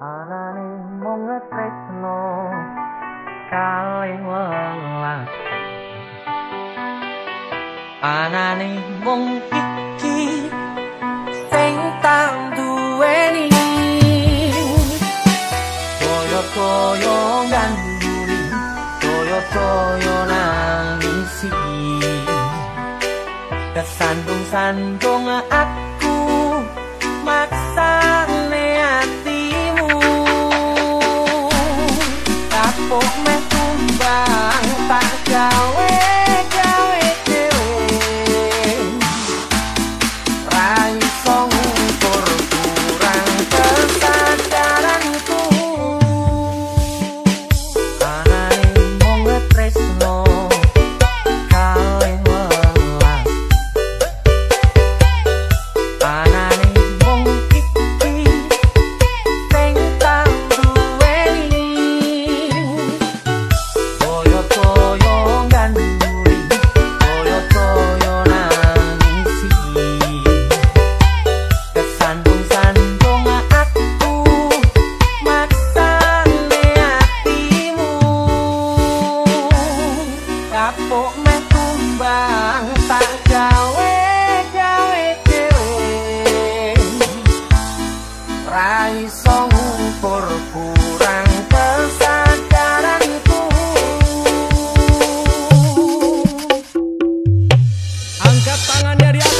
anane mung tresno kalih welas anane mung iki sing tak duweni. Koyo koyo ganduli koyo koyo nang isi kesandung sandung aku maksa moment kapok meh tumbang tak gawe gawe dewe rai song por kurang kesadaranku angkat tangan dari atas